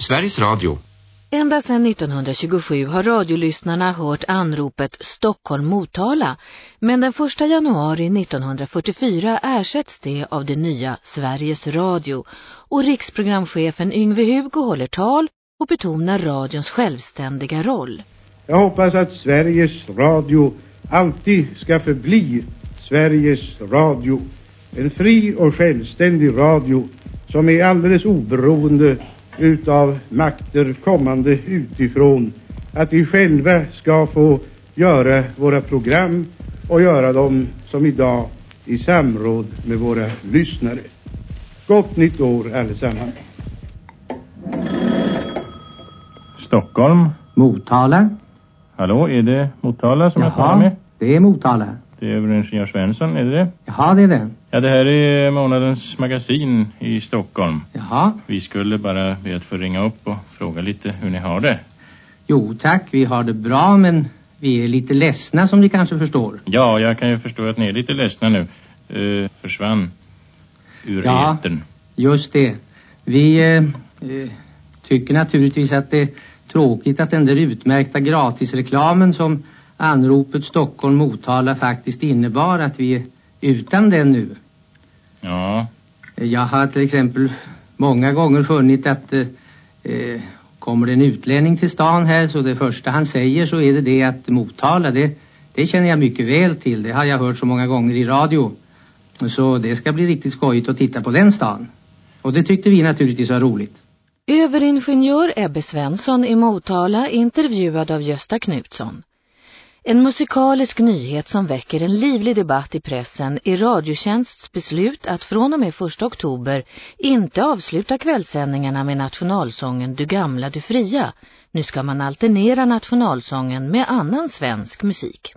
Sveriges Radio. Ända sedan 1927 har radiolyssnarna hört anropet Stockholm-Motala, men den 1 januari 1944 ersätts det av det nya Sveriges Radio och riksprogramchefen Yngve Hugo håller tal och betonar radions självständiga roll. Jag hoppas att Sveriges Radio alltid ska förbli Sveriges Radio. En fri och självständig radio som är alldeles oberoende utav makter kommande utifrån. Att vi själva ska få göra våra program och göra dem som idag i samråd med våra lyssnare. Gott nytt år allesammans. Stockholm. Motala. Hallå, är det Motala som jag talar med? det är Motala. Det är överingenjör Svensson, är det det? Jaha, det är det. Ja, det här är månadens magasin i Stockholm. Jaha. Vi skulle bara be att få ringa upp och fråga lite hur ni har det. Jo, tack. Vi har det bra, men vi är lite ledsna som ni kanske förstår. Ja, jag kan ju förstå att ni är lite ledsna nu. Uh, försvann ur Ja. etern. Just det. Vi eh, eh, tycker naturligtvis att det är tråkigt att den där utmärkta gratisreklamen som anropet Stockholm-Motala faktiskt innebar att vi är utan den nu. Ja, Jag har till exempel många gånger funnit att eh, kommer det en utlänning till stan här så det första han säger så är det det att Motala, det, det känner jag mycket väl till. Det har jag hört så många gånger i radio. Så det ska bli riktigt skojigt att titta på den stan. Och det tyckte vi naturligtvis var roligt. Överingenjör Ebbe Svensson i Motala intervjuad av Gösta Knutsson. En musikalisk nyhet som väcker en livlig debatt i pressen är Radiotjänsts beslut att från och med 1 oktober inte avsluta kvällssändningarna med nationalsången Du gamla, du fria. Nu ska man alternera nationalsången med annan svensk musik.